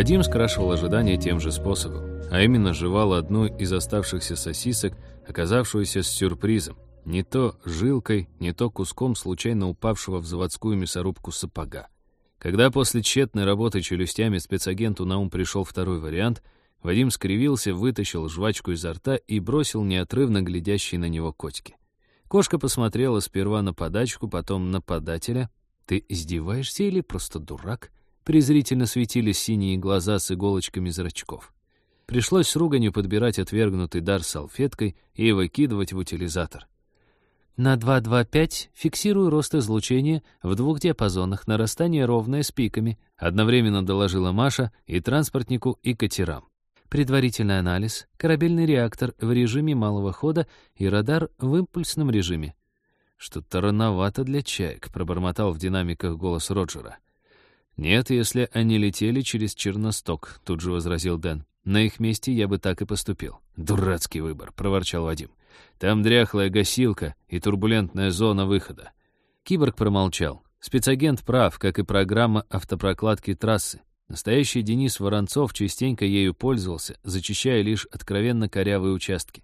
Вадим скрашивал ожидания тем же способом, а именно жевал одну из оставшихся сосисок, оказавшуюся с сюрпризом. Не то жилкой, не то куском случайно упавшего в заводскую мясорубку сапога. Когда после тщетной работы челюстями спецагенту на ум пришел второй вариант, Вадим скривился, вытащил жвачку изо рта и бросил неотрывно глядящие на него котики. Кошка посмотрела сперва на подачку, потом на подателя. «Ты издеваешься или просто дурак?» Презрительно светились синие глаза с иголочками зрачков. Пришлось с руганью подбирать отвергнутый дар салфеткой и выкидывать в утилизатор. На 2.2.5 фиксирую рост излучения в двух диапазонах, нарастание ровное с пиками, одновременно доложила Маша и транспортнику, и катерам. Предварительный анализ, корабельный реактор в режиме малого хода и радар в импульсном режиме. «Что-то рановато для чаек», — пробормотал в динамиках голос Роджера. «Нет, если они летели через Черносток», — тут же возразил Дэн. «На их месте я бы так и поступил». «Дурацкий выбор», — проворчал Вадим. «Там дряхлая гасилка и турбулентная зона выхода». Киборг промолчал. Спецагент прав, как и программа автопрокладки трассы. Настоящий Денис Воронцов частенько ею пользовался, зачищая лишь откровенно корявые участки.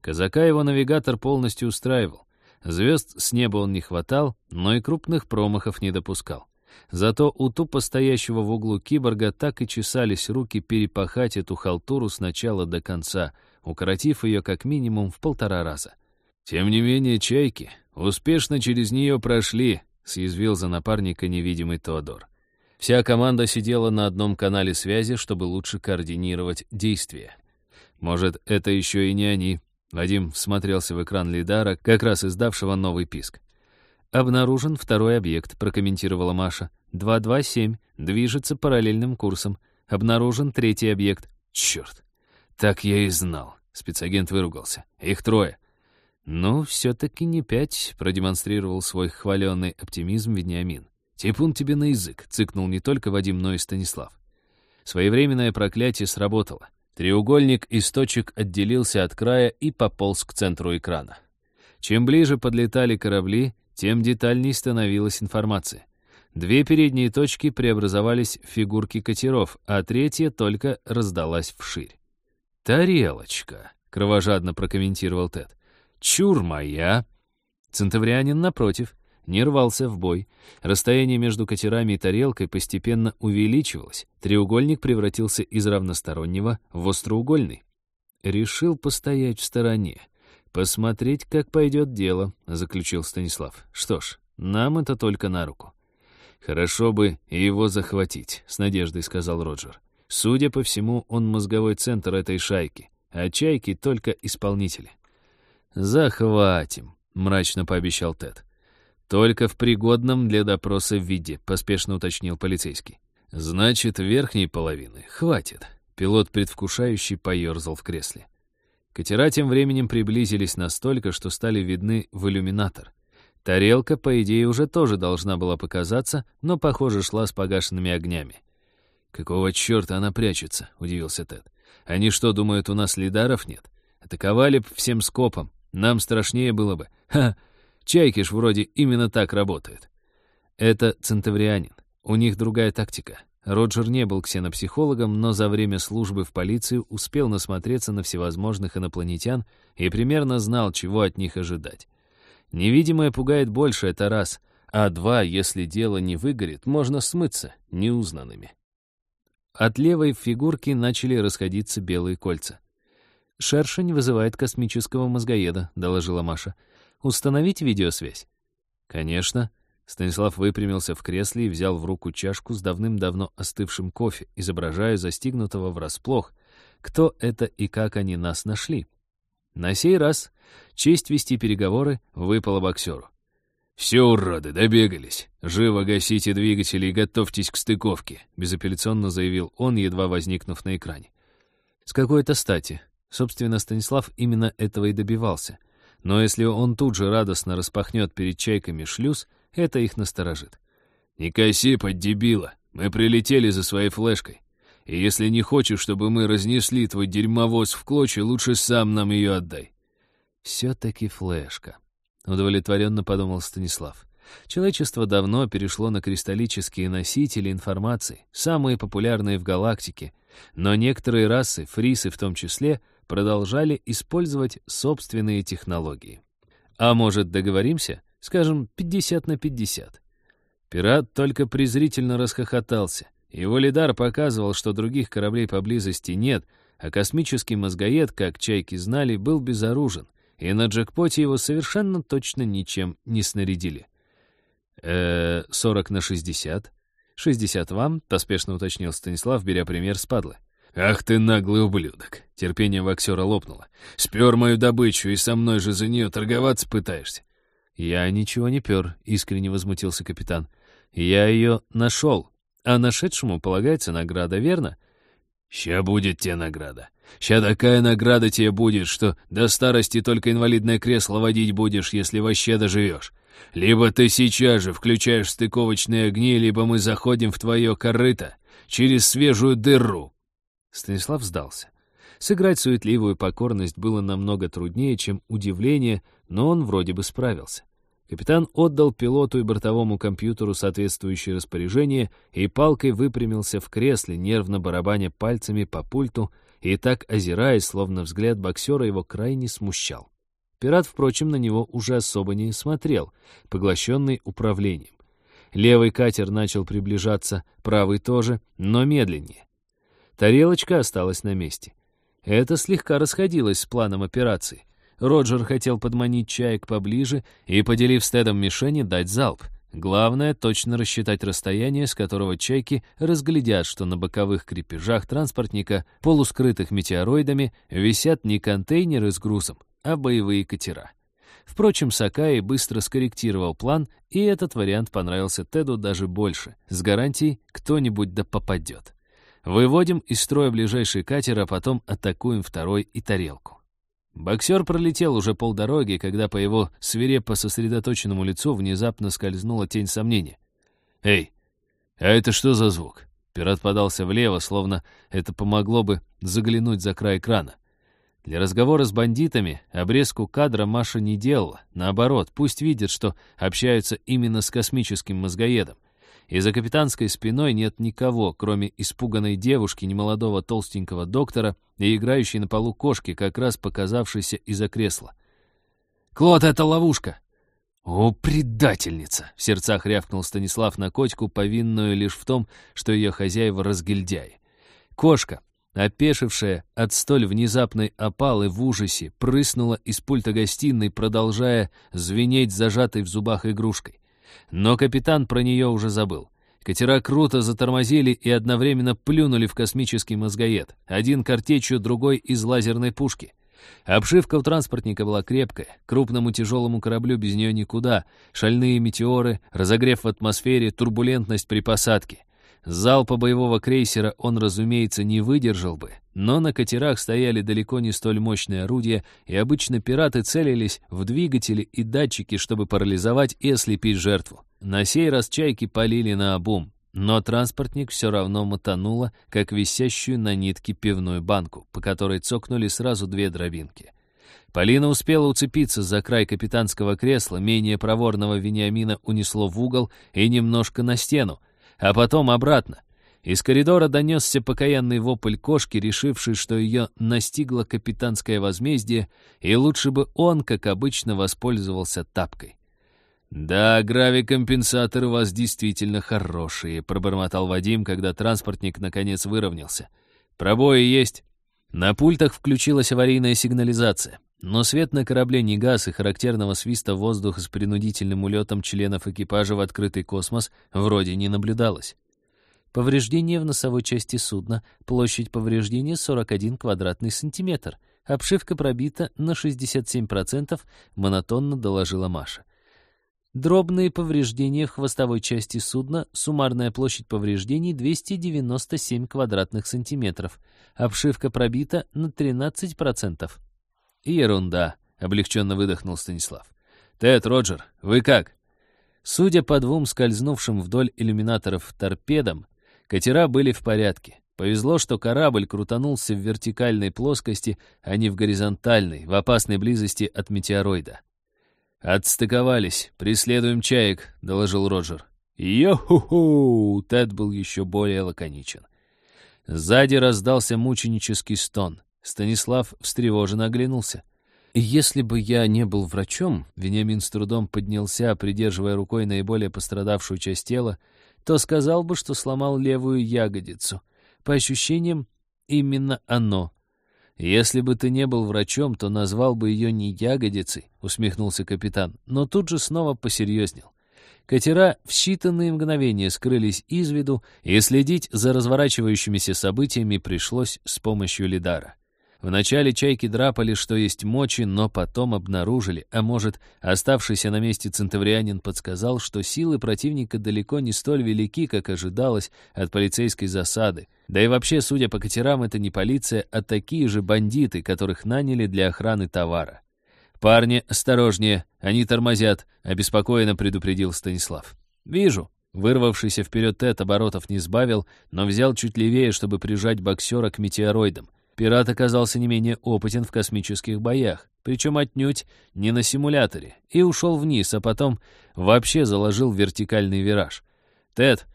Казака его навигатор полностью устраивал. Звезд с неба он не хватал, но и крупных промахов не допускал. Зато у тупо стоящего в углу киборга так и чесались руки перепахать эту халтуру с начала до конца, укоротив ее как минимум в полтора раза. «Тем не менее, чайки успешно через нее прошли», — съязвил за напарника невидимый Теодор. Вся команда сидела на одном канале связи, чтобы лучше координировать действия. Может, это еще и не они. Вадим всмотрелся в экран лидара, как раз издавшего новый писк. «Обнаружен второй объект», — прокомментировала Маша. «227, движется параллельным курсом. Обнаружен третий объект». «Черт! Так я и знал», — спецагент выругался. «Их трое». «Ну, все-таки не пять», — продемонстрировал свой хваленный оптимизм Вениамин. «Типун тебе на язык», — цыкнул не только Вадим, но и Станислав. Своевременное проклятие сработало. Треугольник из точек отделился от края и пополз к центру экрана. Чем ближе подлетали корабли, тем детальней становилась информация. Две передние точки преобразовались в фигурки катеров, а третья только раздалась вширь. «Тарелочка», — кровожадно прокомментировал Тед. «Чур моя!» Центаврианин, напротив, не рвался в бой. Расстояние между катерами и тарелкой постепенно увеличивалось. Треугольник превратился из равностороннего в остроугольный. Решил постоять в стороне. «Посмотреть, как пойдет дело», — заключил Станислав. «Что ж, нам это только на руку». «Хорошо бы его захватить», — с надеждой сказал Роджер. «Судя по всему, он мозговой центр этой шайки, а чайки — только исполнители». «Захватим», — мрачно пообещал Тед. «Только в пригодном для допроса виде», — поспешно уточнил полицейский. «Значит, верхней половины хватит». Пилот, предвкушающий, поерзал в кресле. Катера тем временем приблизились настолько, что стали видны в иллюминатор. Тарелка, по идее, уже тоже должна была показаться, но, похоже, шла с погашенными огнями. «Какого черта она прячется?» — удивился Тед. «Они что, думают, у нас лидаров нет? Атаковали б всем скопом. Нам страшнее было бы. Ха! Чайкиш вроде именно так работает». Это центаврианин. У них другая тактика. Роджер не был ксенопсихологом, но за время службы в полиции успел насмотреться на всевозможных инопланетян и примерно знал, чего от них ожидать. Невидимое пугает больше, это раз, а два, если дело не выгорит, можно смыться неузнанными. От левой фигурки начали расходиться белые кольца. «Шершень вызывает космического мозгоеда», — доложила Маша. «Установить видеосвязь?» «Конечно», Станислав выпрямился в кресле и взял в руку чашку с давным-давно остывшим кофе, изображая застигнутого врасплох, кто это и как они нас нашли. На сей раз честь вести переговоры выпала боксеру. «Все, уроды, добегались. Живо гасите двигатели и готовьтесь к стыковке», безапелляционно заявил он, едва возникнув на экране. С какой-то стати. Собственно, Станислав именно этого и добивался. Но если он тут же радостно распахнет перед чайками шлюз, это их насторожит. «Не коси под дебила, мы прилетели за своей флешкой. И если не хочешь, чтобы мы разнесли твой дерьмовоз в клочья, лучше сам нам ее отдай». «Все-таки флешка», — удовлетворенно подумал Станислав. Человечество давно перешло на кристаллические носители информации, самые популярные в галактике, но некоторые расы, фрисы в том числе, продолжали использовать собственные технологии. А может, договоримся? Скажем, 50 на 50. Пират только презрительно расхохотался. Его лидар показывал, что других кораблей поблизости нет, а космический мозгоед, как чайки знали, был безоружен, и на джекпоте его совершенно точно ничем не снарядили. э 40 на 60. 60 вам, поспешно уточнил Станислав, беря пример с падлы. «Ах ты наглый ублюдок!» Терпение ваксера лопнуло. «Спер мою добычу, и со мной же за нее торговаться пытаешься!» «Я ничего не пер», — искренне возмутился капитан. «Я ее нашел, а нашедшему полагается награда, верно?» «Ща будет тебе награда. Ща такая награда тебе будет, что до старости только инвалидное кресло водить будешь, если вообще доживешь. Либо ты сейчас же включаешь стыковочные огни, либо мы заходим в твое корыто через свежую дыру». Станислав сдался. Сыграть суетливую покорность было намного труднее, чем удивление, но он вроде бы справился. Капитан отдал пилоту и бортовому компьютеру соответствующее распоряжение и палкой выпрямился в кресле, нервно барабаня пальцами по пульту и так озираясь, словно взгляд боксера его крайне смущал. Пират, впрочем, на него уже особо не смотрел, поглощенный управлением. Левый катер начал приближаться, правый тоже, но медленнее. Тарелочка осталась на месте. Это слегка расходилось с планом операции. Роджер хотел подманить чаек поближе и, поделив с Тедом мишени, дать залп. Главное — точно рассчитать расстояние, с которого чайки разглядят, что на боковых крепежах транспортника, полускрытых метеороидами, висят не контейнеры с грузом, а боевые катера. Впрочем, Сакаи быстро скорректировал план, и этот вариант понравился Теду даже больше. С гарантией кто-нибудь да попадет. Выводим из строя ближайший катер, а потом атакуем второй и тарелку. Боксер пролетел уже полдороги, когда по его свирепо сосредоточенному лицу внезапно скользнула тень сомнения. «Эй, а это что за звук?» Пират подался влево, словно это помогло бы заглянуть за край экрана. Для разговора с бандитами обрезку кадра Маша не делала. Наоборот, пусть видят, что общаются именно с космическим мозгоедом и за капитанской спиной нет никого, кроме испуганной девушки, немолодого толстенького доктора и играющей на полу кошки, как раз показавшейся из-за кресла. «Клод, это ловушка!» «О, предательница!» — в сердцах рявкнул Станислав на котику, повинную лишь в том, что ее хозяева разгильдяи. Кошка, опешившая от столь внезапной опалы в ужасе, прыснула из пульта гостиной, продолжая звенеть зажатой в зубах игрушкой. Но капитан про нее уже забыл. Катера круто затормозили и одновременно плюнули в космический мозгоед. Один картечью, другой из лазерной пушки. Обшивка у транспортника была крепкая, крупному тяжелому кораблю без нее никуда. Шальные метеоры, разогрев в атмосфере, турбулентность при посадке. Залпа боевого крейсера он, разумеется, не выдержал бы, но на катерах стояли далеко не столь мощные орудия, и обычно пираты целились в двигатели и датчики, чтобы парализовать и ослепить жертву. На сей раз чайки полили на обум, но транспортник все равно мотануло, как висящую на нитке пивную банку, по которой цокнули сразу две дробинки. Полина успела уцепиться за край капитанского кресла, менее проворного Вениамина унесло в угол и немножко на стену, а потом обратно. Из коридора донесся покаянный вопль кошки, решивший, что ее настигло капитанское возмездие, и лучше бы он, как обычно, воспользовался тапкой. «Да, гравикомпенсаторы у вас действительно хорошие», — пробормотал Вадим, когда транспортник наконец выровнялся. «Пробои есть». На пультах включилась аварийная сигнализация, но свет на корабле не газ, и характерного свиста воздуха с принудительным улетом членов экипажа в открытый космос вроде не наблюдалось. Повреждение в носовой части судна, площадь повреждения 41 квадратный сантиметр, обшивка пробита на 67%, монотонно доложила Маша. Дробные повреждения в хвостовой части судна, суммарная площадь повреждений 297 квадратных сантиметров, обшивка пробита на 13%. «Ерунда», — облегченно выдохнул Станислав. «Тед, Роджер, вы как?» Судя по двум скользнувшим вдоль иллюминаторов торпедам, катера были в порядке. Повезло, что корабль крутанулся в вертикальной плоскости, а не в горизонтальной, в опасной близости от метеороида. «Отстыковались. Преследуем чаек», — доложил Роджер. «Йо-ху-ху!» — Тед был еще более лаконичен. Сзади раздался мученический стон. Станислав встревоженно оглянулся. «Если бы я не был врачом», — Вениамин с трудом поднялся, придерживая рукой наиболее пострадавшую часть тела, то сказал бы, что сломал левую ягодицу. По ощущениям, именно оно. «Если бы ты не был врачом, то назвал бы ее не ягодицей», — усмехнулся капитан, но тут же снова посерьезнел. Катера в считанные мгновения скрылись из виду, и следить за разворачивающимися событиями пришлось с помощью лидара. Вначале чайки драпали, что есть мочи, но потом обнаружили, а может, оставшийся на месте центаврианин подсказал, что силы противника далеко не столь велики, как ожидалось от полицейской засады. Да и вообще, судя по катерам, это не полиция, а такие же бандиты, которых наняли для охраны товара. «Парни, осторожнее, они тормозят», — обеспокоенно предупредил Станислав. «Вижу». Вырвавшийся вперед Тед оборотов не сбавил, но взял чуть левее, чтобы прижать боксера к метеороидам. Пират оказался не менее опытен в космических боях, причем отнюдь не на симуляторе, и ушел вниз, а потом вообще заложил вертикальный вираж. «Тед,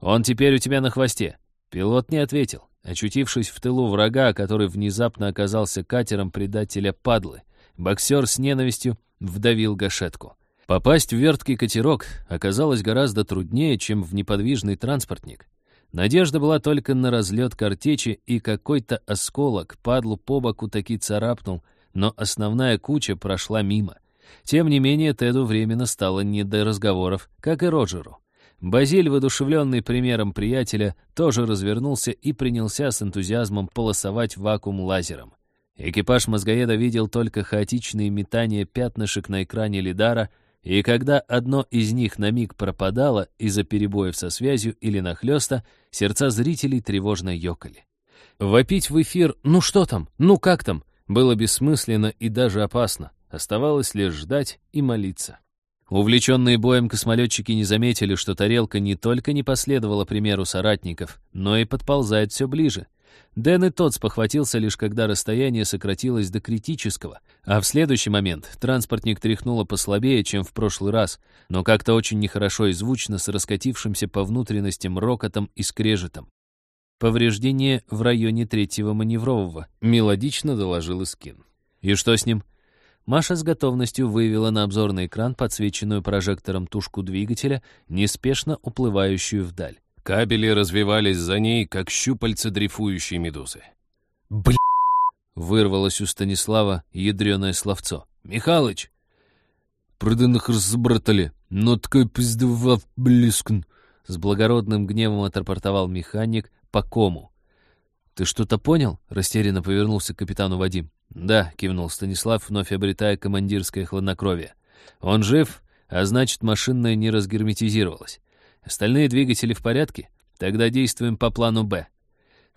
он теперь у тебя на хвосте». Пилот не ответил, очутившись в тылу врага, который внезапно оказался катером предателя Падлы. Боксер с ненавистью вдавил гашетку. Попасть в верткий катерок оказалось гораздо труднее, чем в неподвижный транспортник. Надежда была только на разлет картечи, и какой-то осколок падлу по боку таки царапнул, но основная куча прошла мимо. Тем не менее, Теду временно стало не до разговоров, как и Роджеру. Базиль, воодушевленный примером приятеля, тоже развернулся и принялся с энтузиазмом полосовать вакуум лазером. Экипаж мозгоеда видел только хаотичные метания пятнышек на экране лидара, и когда одно из них на миг пропадало из-за перебоев со связью или нахлёста, сердца зрителей тревожно ёкали. Вопить в эфир «ну что там? Ну как там?» было бессмысленно и даже опасно. Оставалось лишь ждать и молиться. Увлеченные боем космолетчики не заметили, что тарелка не только не последовала примеру соратников, но и подползает все ближе. Дэн и тот спохватился лишь когда расстояние сократилось до критического, а в следующий момент транспортник тряхнуло послабее, чем в прошлый раз, но как-то очень нехорошо и звучно с раскатившимся по внутренностям рокотом и скрежетом. Повреждение в районе третьего маневрового, мелодично доложил Искин. И что с ним? Маша с готовностью вывела на обзорный экран подсвеченную прожектором тушку двигателя, неспешно уплывающую вдаль. Кабели развивались за ней, как щупальца дрейфующей медузы. «Бля!» — вырвалось у Станислава ядреное словцо. «Михалыч!» «Проданных разбратали, но такой пиздовав блескн!» С благородным гневом отрапортовал механик по кому. «Ты что-то понял?» — растерянно повернулся к капитану Вадим. «Да», — кивнул Станислав, вновь обретая командирское хладнокровие. «Он жив, а значит, машинная не разгерметизировалась. Остальные двигатели в порядке? Тогда действуем по плану «Б».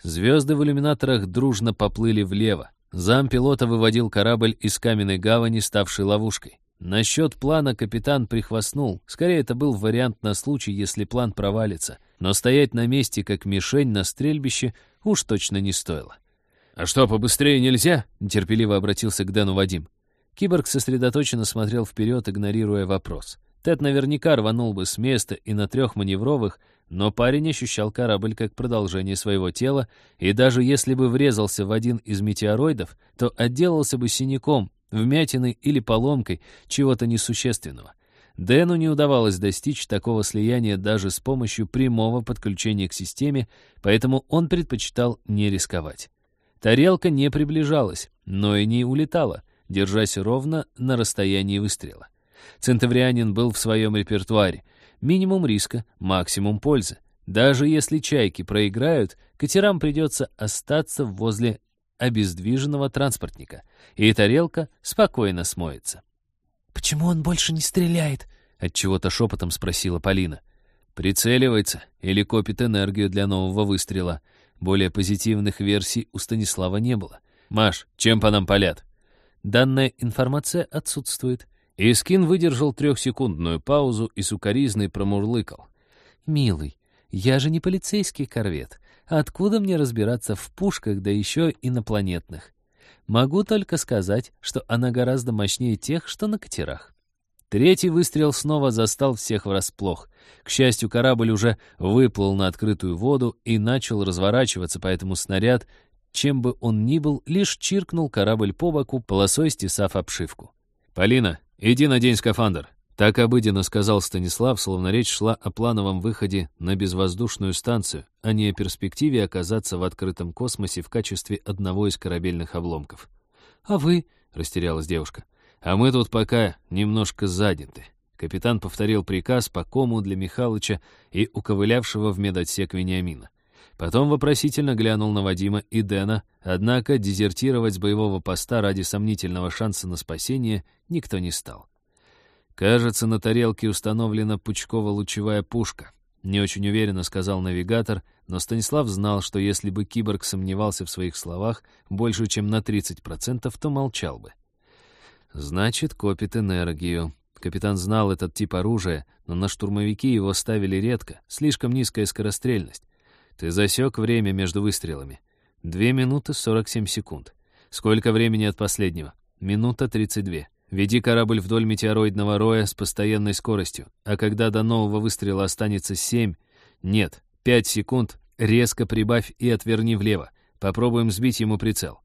Звезды в иллюминаторах дружно поплыли влево. Зам пилота выводил корабль из каменной гавани, ставшей ловушкой. Насчет плана капитан прихвастнул. Скорее, это был вариант на случай, если план провалится. Но стоять на месте, как мишень на стрельбище, уж точно не стоило. «А что, побыстрее нельзя?» — нетерпеливо обратился к Дэну Вадим. Киборг сосредоточенно смотрел вперед, игнорируя вопрос. Тед наверняка рванул бы с места и на трех маневровых, но парень ощущал корабль как продолжение своего тела, и даже если бы врезался в один из метеороидов, то отделался бы синяком, вмятиной или поломкой чего-то несущественного. Дэну не удавалось достичь такого слияния даже с помощью прямого подключения к системе, поэтому он предпочитал не рисковать. Тарелка не приближалась, но и не улетала, держась ровно на расстоянии выстрела. Центаврианин был в своем репертуаре. Минимум риска, максимум пользы. Даже если чайки проиграют, катерам придется остаться возле обездвиженного транспортника, и тарелка спокойно смоется. «Почему он больше не стреляет?» — отчего-то шепотом спросила Полина. «Прицеливается или копит энергию для нового выстрела. Более позитивных версий у Станислава не было. Маш, чем по нам палят?» Данная информация отсутствует. Искин выдержал трехсекундную паузу и сукоризный промурлыкал. «Милый, я же не полицейский корвет. Откуда мне разбираться в пушках, да еще инопланетных? Могу только сказать, что она гораздо мощнее тех, что на катерах». Третий выстрел снова застал всех врасплох. К счастью, корабль уже выплыл на открытую воду и начал разворачиваться, поэтому снаряд, чем бы он ни был, лишь чиркнул корабль по боку, полосой стесав обшивку. «Полина, иди надень скафандр», так обыденно сказал Станислав, словно речь шла о плановом выходе на безвоздушную станцию, а не о перспективе оказаться в открытом космосе в качестве одного из корабельных обломков. «А вы?» — растерялась девушка. «А мы тут пока немножко заняты». Капитан повторил приказ по кому для Михалыча и уковылявшего в медотсек Вениамина. Потом вопросительно глянул на Вадима и Дэна, однако дезертировать с боевого поста ради сомнительного шанса на спасение никто не стал. «Кажется, на тарелке установлена пучково-лучевая пушка», — не очень уверенно сказал навигатор, но Станислав знал, что если бы киборг сомневался в своих словах больше, чем на 30%, то молчал бы. «Значит, копит энергию». Капитан знал этот тип оружия, но на штурмовики его ставили редко, слишком низкая скорострельность. Ты засек время между выстрелами. Две минуты сорок семь секунд. Сколько времени от последнего? Минута тридцать две. Веди корабль вдоль метеороидного роя с постоянной скоростью, а когда до нового выстрела останется семь, нет, пять секунд, резко прибавь и отверни влево. Попробуем сбить ему прицел.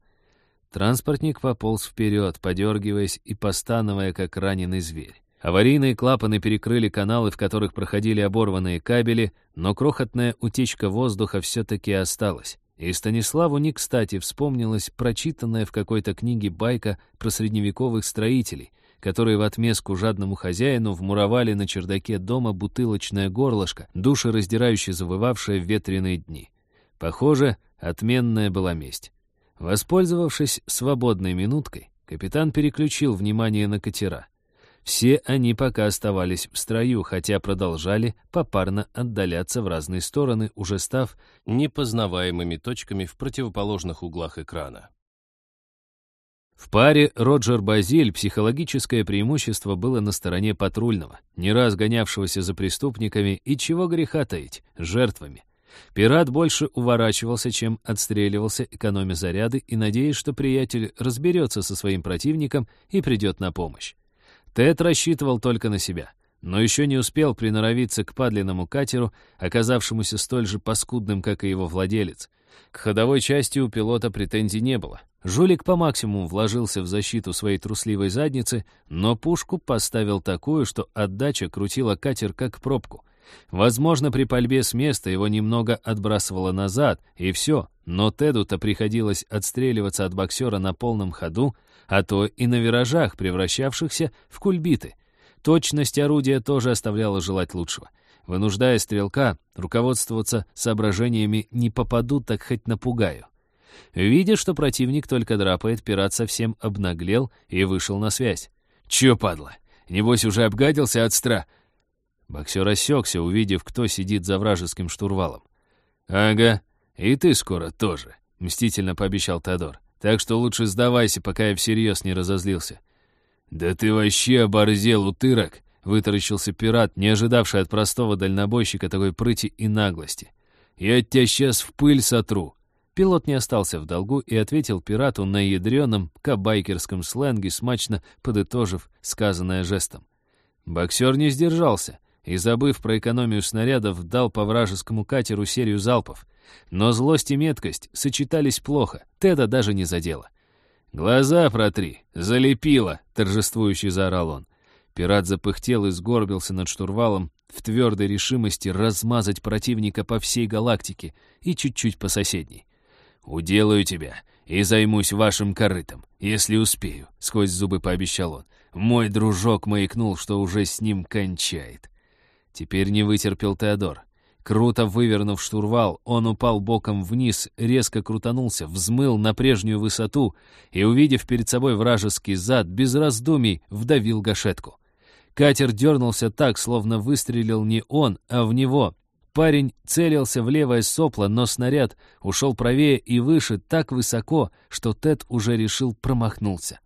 Транспортник пополз вперед, подергиваясь и постановая, как раненый зверь. Аварийные клапаны перекрыли каналы, в которых проходили оборванные кабели, но крохотная утечка воздуха все-таки осталась. И Станиславу не кстати вспомнилась прочитанная в какой-то книге байка про средневековых строителей, которые в отместку жадному хозяину вмуровали на чердаке дома бутылочное горлышко, душераздирающе завывавшее в ветреные дни. Похоже, отменная была месть. Воспользовавшись свободной минуткой, капитан переключил внимание на катера — все они пока оставались в строю, хотя продолжали попарно отдаляться в разные стороны, уже став непознаваемыми точками в противоположных углах экрана. В паре Роджер-Базиль психологическое преимущество было на стороне патрульного, не раз гонявшегося за преступниками и чего греха таить, жертвами. Пират больше уворачивался, чем отстреливался, экономя заряды и надеясь, что приятель разберется со своим противником и придет на помощь. Тед рассчитывал только на себя, но еще не успел приноровиться к падленному катеру, оказавшемуся столь же паскудным, как и его владелец. К ходовой части у пилота претензий не было. Жулик по максимуму вложился в защиту своей трусливой задницы, но пушку поставил такую, что отдача крутила катер как пробку. Возможно, при пальбе с места его немного отбрасывало назад, и все, но Теду-то приходилось отстреливаться от боксера на полном ходу, а то и на виражах, превращавшихся в кульбиты. Точность орудия тоже оставляла желать лучшего. Вынуждая стрелка руководствоваться соображениями «не попаду, так хоть напугаю». Видя, что противник только драпает, пират совсем обнаглел и вышел на связь. «Чё, падла? Небось, уже обгадился от стра...» Боксер осекся, увидев, кто сидит за вражеским штурвалом. «Ага, и ты скоро тоже», — мстительно пообещал Теодор. Так что лучше сдавайся, пока я всерьез не разозлился». «Да ты вообще оборзел, утырок!» — вытаращился пират, не ожидавший от простого дальнобойщика такой прыти и наглости. «Я тебя сейчас в пыль сотру!» Пилот не остался в долгу и ответил пирату на ядреном кабайкерском сленге, смачно подытожив сказанное жестом. Боксер не сдержался и, забыв про экономию снарядов, дал по вражескому катеру серию залпов. Но злость и меткость сочетались плохо, Теда даже не задело. «Глаза протри! Залепило!» — торжествующий заорал он. Пират запыхтел и сгорбился над штурвалом в твердой решимости размазать противника по всей галактике и чуть-чуть по соседней. «Уделаю тебя и займусь вашим корытом, если успею», — сквозь зубы пообещал он. Мой дружок маякнул, что уже с ним кончает. Теперь не вытерпел Теодор. Круто вывернув штурвал, он упал боком вниз, резко крутанулся, взмыл на прежнюю высоту и, увидев перед собой вражеский зад, без раздумий вдавил гашетку. Катер дернулся так, словно выстрелил не он, а в него. Парень целился в левое сопло, но снаряд ушел правее и выше так высоко, что Тед уже решил промахнулся.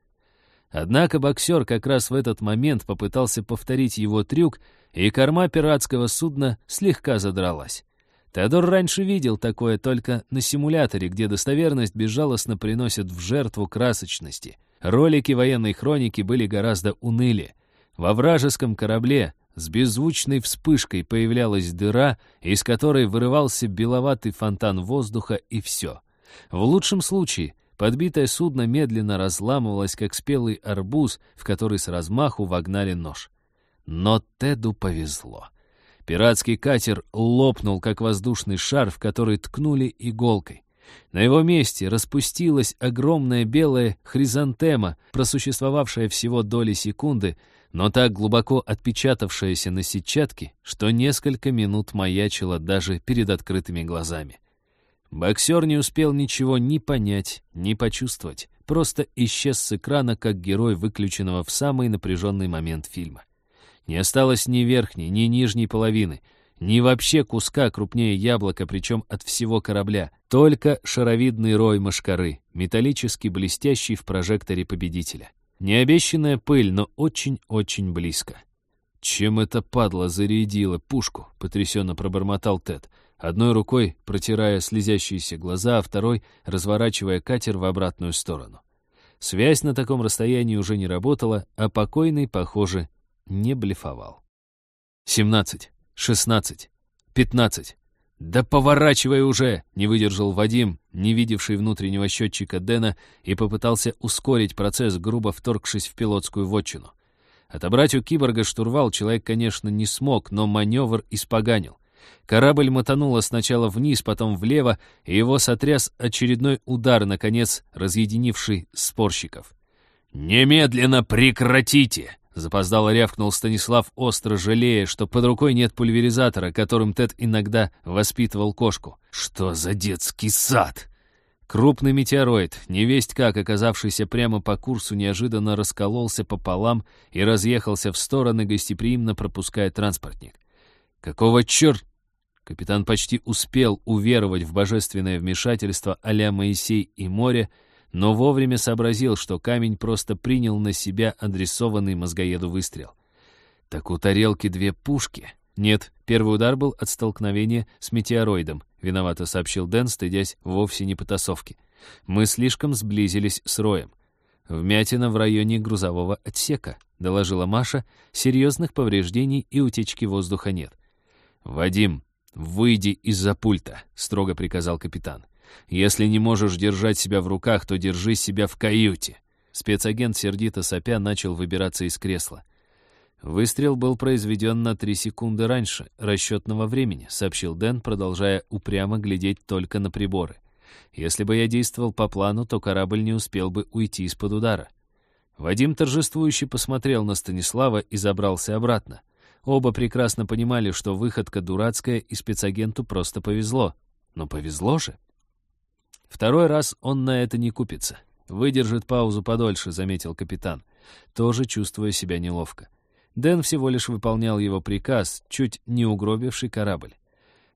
Однако боксер как раз в этот момент попытался повторить его трюк, и корма пиратского судна слегка задралась. Теодор раньше видел такое только на симуляторе, где достоверность безжалостно приносит в жертву красочности. Ролики военной хроники были гораздо унылее. Во вражеском корабле с беззвучной вспышкой появлялась дыра, из которой вырывался беловатый фонтан воздуха, и все. В лучшем случае подбитое судно медленно разламывалось, как спелый арбуз, в который с размаху вогнали нож. Но Теду повезло. Пиратский катер лопнул, как воздушный шар, в который ткнули иголкой. На его месте распустилась огромная белая хризантема, просуществовавшая всего доли секунды, но так глубоко отпечатавшаяся на сетчатке, что несколько минут маячила даже перед открытыми глазами. Боксер не успел ничего ни понять, ни почувствовать, просто исчез с экрана, как герой, выключенного в самый напряженный момент фильма. Не осталось ни верхней, ни нижней половины, ни вообще куска крупнее яблока, причем от всего корабля, только шаровидный рой мошкары, металлически блестящий в прожекторе победителя. Необещанная пыль, но очень-очень близко. «Чем это падла зарядила пушку?» — потрясенно пробормотал Тед, одной рукой протирая слезящиеся глаза, а второй разворачивая катер в обратную сторону. Связь на таком расстоянии уже не работала, а покойный, похоже, не блефовал. «Семнадцать, шестнадцать, пятнадцать. «Да поворачивай уже!» — не выдержал Вадим, не видевший внутреннего счетчика Дэна, и попытался ускорить процесс, грубо вторгшись в пилотскую вотчину. Отобрать у киборга штурвал человек, конечно, не смог, но маневр испоганил. Корабль мотануло сначала вниз, потом влево, и его сотряс очередной удар, наконец, разъединивший спорщиков. «Немедленно прекратите!» Запоздало рявкнул Станислав, остро жалея, что под рукой нет пульверизатора, которым Тед иногда воспитывал кошку. Что за детский сад? Крупный метеороид, невесть как оказавшийся прямо по курсу, неожиданно раскололся пополам и разъехался в стороны, гостеприимно пропуская транспортник. Какого черт? Капитан почти успел уверовать в божественное вмешательство а-ля Моисей и море, но вовремя сообразил, что камень просто принял на себя адресованный мозгоеду выстрел. Так у тарелки две пушки. Нет, первый удар был от столкновения с метеороидом, виновато сообщил Дэн, стыдясь вовсе не потасовки. Мы слишком сблизились с Роем. Вмятина в районе грузового отсека, доложила Маша, серьезных повреждений и утечки воздуха нет. «Вадим, выйди из-за пульта», — строго приказал капитан. Если не можешь держать себя в руках, то держи себя в каюте». Спецагент, сердито сопя, начал выбираться из кресла. «Выстрел был произведен на три секунды раньше расчетного времени», — сообщил Дэн, продолжая упрямо глядеть только на приборы. «Если бы я действовал по плану, то корабль не успел бы уйти из-под удара». Вадим торжествующе посмотрел на Станислава и забрался обратно. Оба прекрасно понимали, что выходка дурацкая, и спецагенту просто повезло. Но повезло же. Второй раз он на это не купится. Выдержит паузу подольше, заметил капитан, тоже чувствуя себя неловко. Дэн всего лишь выполнял его приказ, чуть не угробивший корабль.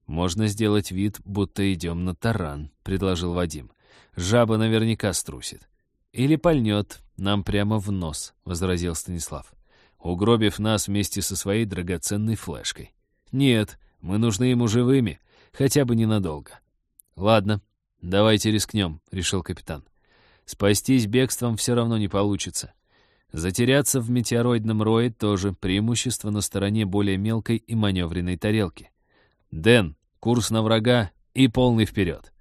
«Можно сделать вид, будто идем на таран», — предложил Вадим. «Жаба наверняка струсит». «Или пальнет нам прямо в нос», — возразил Станислав, угробив нас вместе со своей драгоценной флешкой. «Нет, мы нужны ему живыми, хотя бы ненадолго». «Ладно, «Давайте рискнем», — решил капитан. «Спастись бегством все равно не получится. Затеряться в метеороидном рое тоже преимущество на стороне более мелкой и маневренной тарелки. Дэн, курс на врага и полный вперед».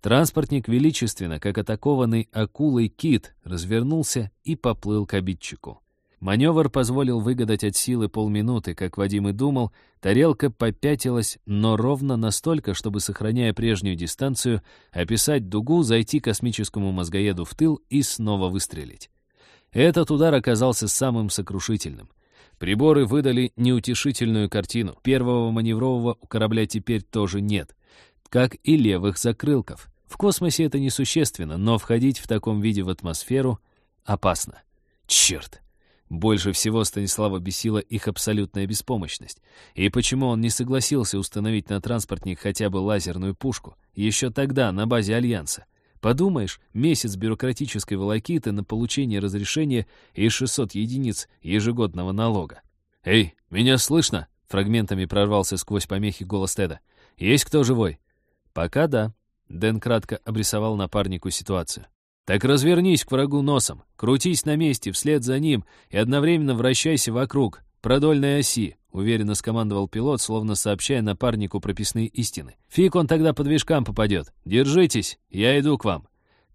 Транспортник величественно, как атакованный акулой кит, развернулся и поплыл к обидчику. Маневр позволил выгадать от силы полминуты, как Вадим и думал, тарелка попятилась, но ровно настолько, чтобы, сохраняя прежнюю дистанцию, описать дугу, зайти космическому мозгоеду в тыл и снова выстрелить. Этот удар оказался самым сокрушительным. Приборы выдали неутешительную картину. Первого маневрового у корабля теперь тоже нет, как и левых закрылков. В космосе это несущественно, но входить в таком виде в атмосферу опасно. Черт! Больше всего Станислава бесила их абсолютная беспомощность. И почему он не согласился установить на транспортник хотя бы лазерную пушку? Еще тогда, на базе Альянса. Подумаешь, месяц бюрократической волокиты на получение разрешения и 600 единиц ежегодного налога. «Эй, меня слышно?» — фрагментами прорвался сквозь помехи голос Теда. «Есть кто живой?» «Пока да». Дэн кратко обрисовал напарнику ситуацию. Так развернись к врагу носом, крутись на месте вслед за ним и одновременно вращайся вокруг, продольной оси, уверенно скомандовал пилот, словно сообщая напарнику прописные истины. Фиг он тогда по движкам попадет. Держитесь, я иду к вам.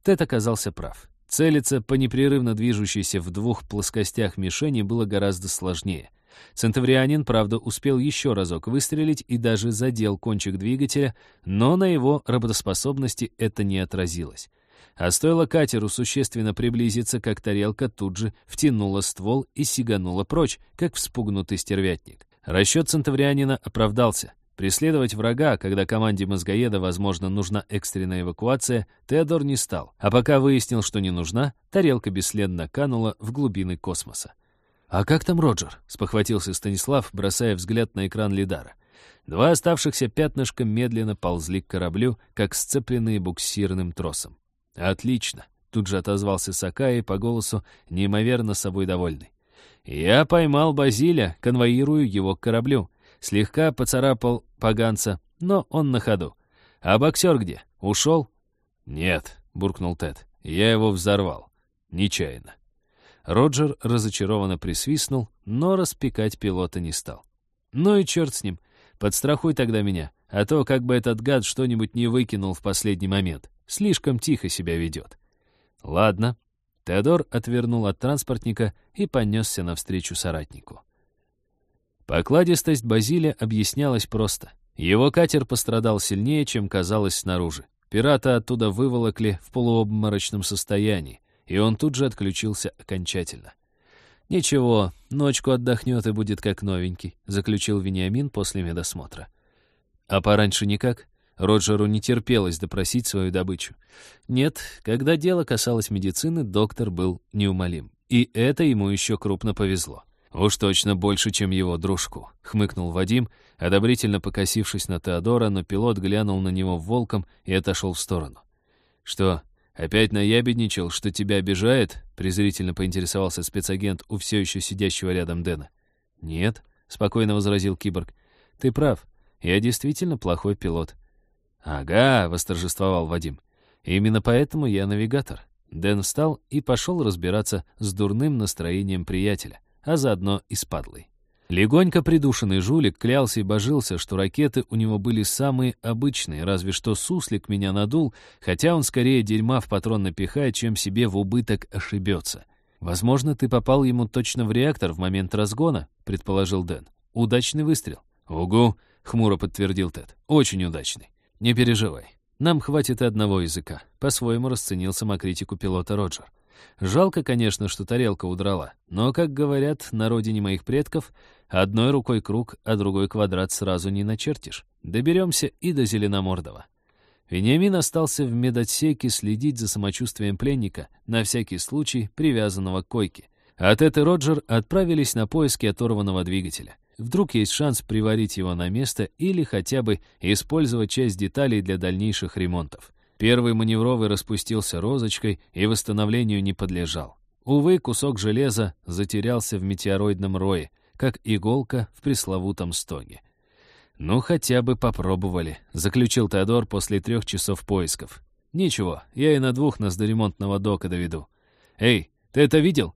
Тед оказался прав. Целиться по непрерывно движущейся в двух плоскостях мишени было гораздо сложнее. Центаврианин, правда, успел еще разок выстрелить и даже задел кончик двигателя, но на его работоспособности это не отразилось. А стоило катеру существенно приблизиться, как тарелка тут же втянула ствол и сиганула прочь, как вспугнутый стервятник. Расчет центаврианина оправдался. Преследовать врага, когда команде мозгоеда, возможно, нужна экстренная эвакуация, Теодор не стал. А пока выяснил, что не нужна, тарелка бесследно канула в глубины космоса. «А как там Роджер?» — спохватился Станислав, бросая взгляд на экран Лидара. Два оставшихся пятнышка медленно ползли к кораблю, как сцепленные буксирным тросом. «Отлично!» — тут же отозвался Сакаи по голосу, неимоверно собой довольный. «Я поймал Базиля, конвоирую его к кораблю. Слегка поцарапал поганца, но он на ходу. А боксер где? Ушел?» «Нет», — буркнул Тед. «Я его взорвал. Нечаянно». Роджер разочарованно присвистнул, но распекать пилота не стал. «Ну и черт с ним. Подстрахуй тогда меня, а то как бы этот гад что-нибудь не выкинул в последний момент. Слишком тихо себя ведет». «Ладно». Теодор отвернул от транспортника и понесся навстречу соратнику. Покладистость Базилия объяснялась просто. Его катер пострадал сильнее, чем казалось снаружи. Пирата оттуда выволокли в полуобморочном состоянии, и он тут же отключился окончательно. «Ничего, ночку отдохнет и будет как новенький», — заключил Вениамин после медосмотра. «А пораньше никак?» Роджеру не терпелось допросить свою добычу. Нет, когда дело касалось медицины, доктор был неумолим. И это ему еще крупно повезло. «Уж точно больше, чем его дружку», — хмыкнул Вадим, одобрительно покосившись на Теодора, но пилот глянул на него волком и отошел в сторону. «Что, опять наябедничал, что тебя обижает?» — презрительно поинтересовался спецагент у все еще сидящего рядом Дэна. «Нет», — спокойно возразил киборг. «Ты прав, я действительно плохой пилот». «Ага», — восторжествовал Вадим. «Именно поэтому я навигатор». Дэн встал и пошел разбираться с дурным настроением приятеля а заодно и с падлой. Легонько придушенный жулик клялся и божился, что ракеты у него были самые обычные, разве что суслик меня надул, хотя он скорее дерьма в патрон напихает, чем себе в убыток ошибется. «Возможно, ты попал ему точно в реактор в момент разгона», — предположил Дэн. «Удачный выстрел». «Угу», — хмуро подтвердил Тед. «Очень удачный. Не переживай. Нам хватит и одного языка», — по-своему расценил самокритику пилота Роджер. Жалко, конечно, что тарелка удрала, но, как говорят на родине моих предков, одной рукой круг, а другой квадрат сразу не начертишь. Доберемся и до Зеленомордова. Вениамин остался в медотсеке следить за самочувствием пленника, на всякий случай привязанного к койке. Тед и Роджер отправились на поиски оторванного двигателя. Вдруг есть шанс приварить его на место или хотя бы использовать часть деталей для дальнейших ремонтов. Первый маневровый распустился розочкой и восстановлению не подлежал. Увы, кусок железа затерялся в метеороидном рое, как иголка в пресловутом стоге. «Ну, хотя бы попробовали», — заключил Теодор после трех часов поисков. «Ничего, я и на двух нас до ремонтного дока доведу». «Эй, ты это видел?»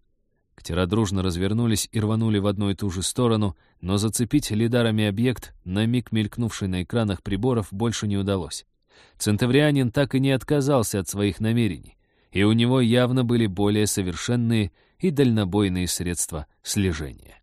Ктера дружно развернулись и рванули в одну и ту же сторону, но зацепить лидарами объект, на миг мелькнувший на экранах приборов, больше не удалось. Центаврианин так и не отказался от своих намерений, и у него явно были более совершенные и дальнобойные средства слежения.